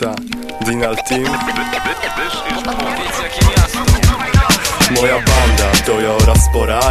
Ta, Dinal Team. Powiedz jakie miasto Moja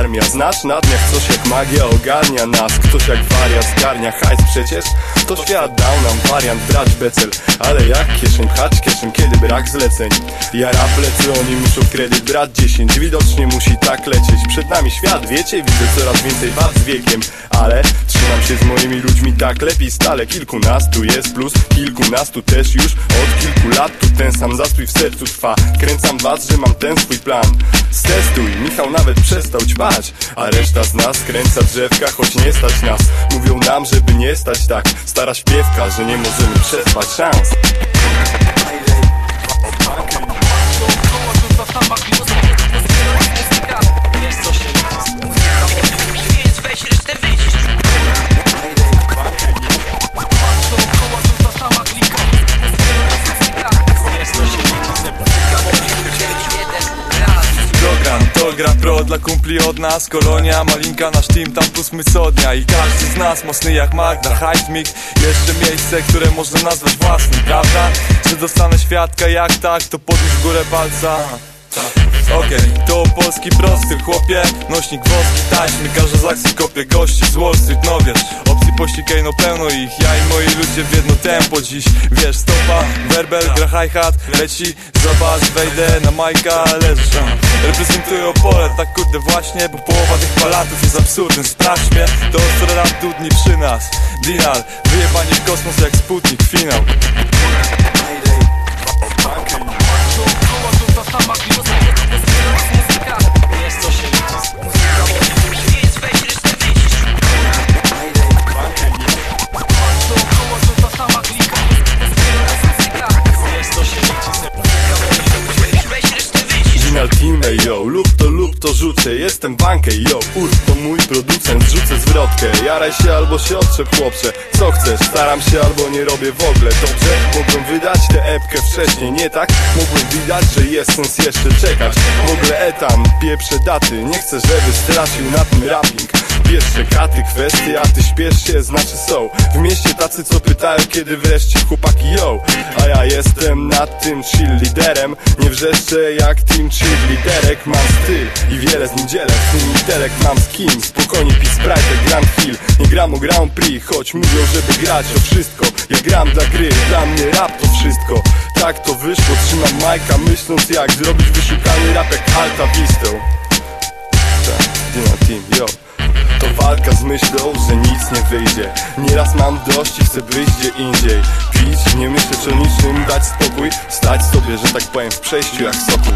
armia Znasz na dniach coś jak magia ogarnia nas. Ktoś jak wariat zgarnia hajs przecież. To świat dał nam wariant brać becel. Ale jak kieszeń pchać kieszeń kiedy brak zleceń? Ja rap lecę, oni muszą kredyt brać 10 Widocznie musi tak lecieć. Przed nami świat, wiecie, widzę coraz więcej wad z wiekiem. Ale trzymam się z moimi ludźmi tak lepiej stale. Kilkunastu jest plus, kilkunastu też już. Od kilku lat tu ten sam zastrój w sercu trwa. Kręcam was, że mam ten swój plan Stestuj, Michał nawet przestał ćpać A reszta z nas kręca drzewka, choć nie stać nas. Mówią nam, żeby nie stać tak. Stara śpiewka, że nie możemy przespać szans gra pro dla kumpli od nas. Kolonia, Malinka, nasz team, tam plus my co dnia I każdy z nas mocny jak Magda, mix Jeszcze miejsce, które można nazwać własnym, prawda? Że dostanę świadka jak tak, to podnieś w górę palca Okej, to polski prosty chłopie Nośnik włoski, taśmy, każda z akcji kopie gości z Wall Street, no wiesz. Opcji pościgaj, no pełno ich. Ja i moi ludzie w jedno tempo dziś. Wiesz, stopa, werbel, gra hi-hat Leci, zobacz, wejdę na majka, a. Reprezentuję Opole, tak kurde właśnie Bo połowa tych palatów jest absurdem. Sprawdź mnie, to ostro rap dudni przy nas. Dinal, wyjebanie w kosmos jak Sputnik, finał. Wiesz yo. Lub to lub to rzucę, jestem bankę, yo. Urf to mój producent, rzucę zwrotkę. Jaraj się albo się otrzep, chłopcze. Co chcesz, staram się albo nie robię w ogóle. Dobrze, mogłem wydać tę epkę wcześniej. Nie tak, mogłem widać, że jest sens jeszcze czekać. W ogóle etam, pieprze daty Nie chcę, żeby stracił na tym rapping Pierwsze katy, kwestie, a ty śpiesz się, znaczy są. W mieście tacy, co pytają, kiedy wreszcie chłopaki yo. A ja jestem nad tym chill liderem Nie wrzeszczę jak team cheerleaderek. Mam styl i wiele z nim dzielę. Z tym intelekt mam z kim? Spokojnie pis Sprite Grand Hill Nie gram o Grand Prix, choć mówią, żeby grać o wszystko. Ja gram dla gry, dla mnie rap to wszystko. Tak to wyszło, trzymam majka myśląc jak zrobić wyszukany rap jak Alta Vistą wyjdzie. Nieraz mam dość i chcę wyjść gdzie indziej. Pić, nie myśleć o niczym, dać spokój. Stać sobie, że tak powiem w przejściu jak sokół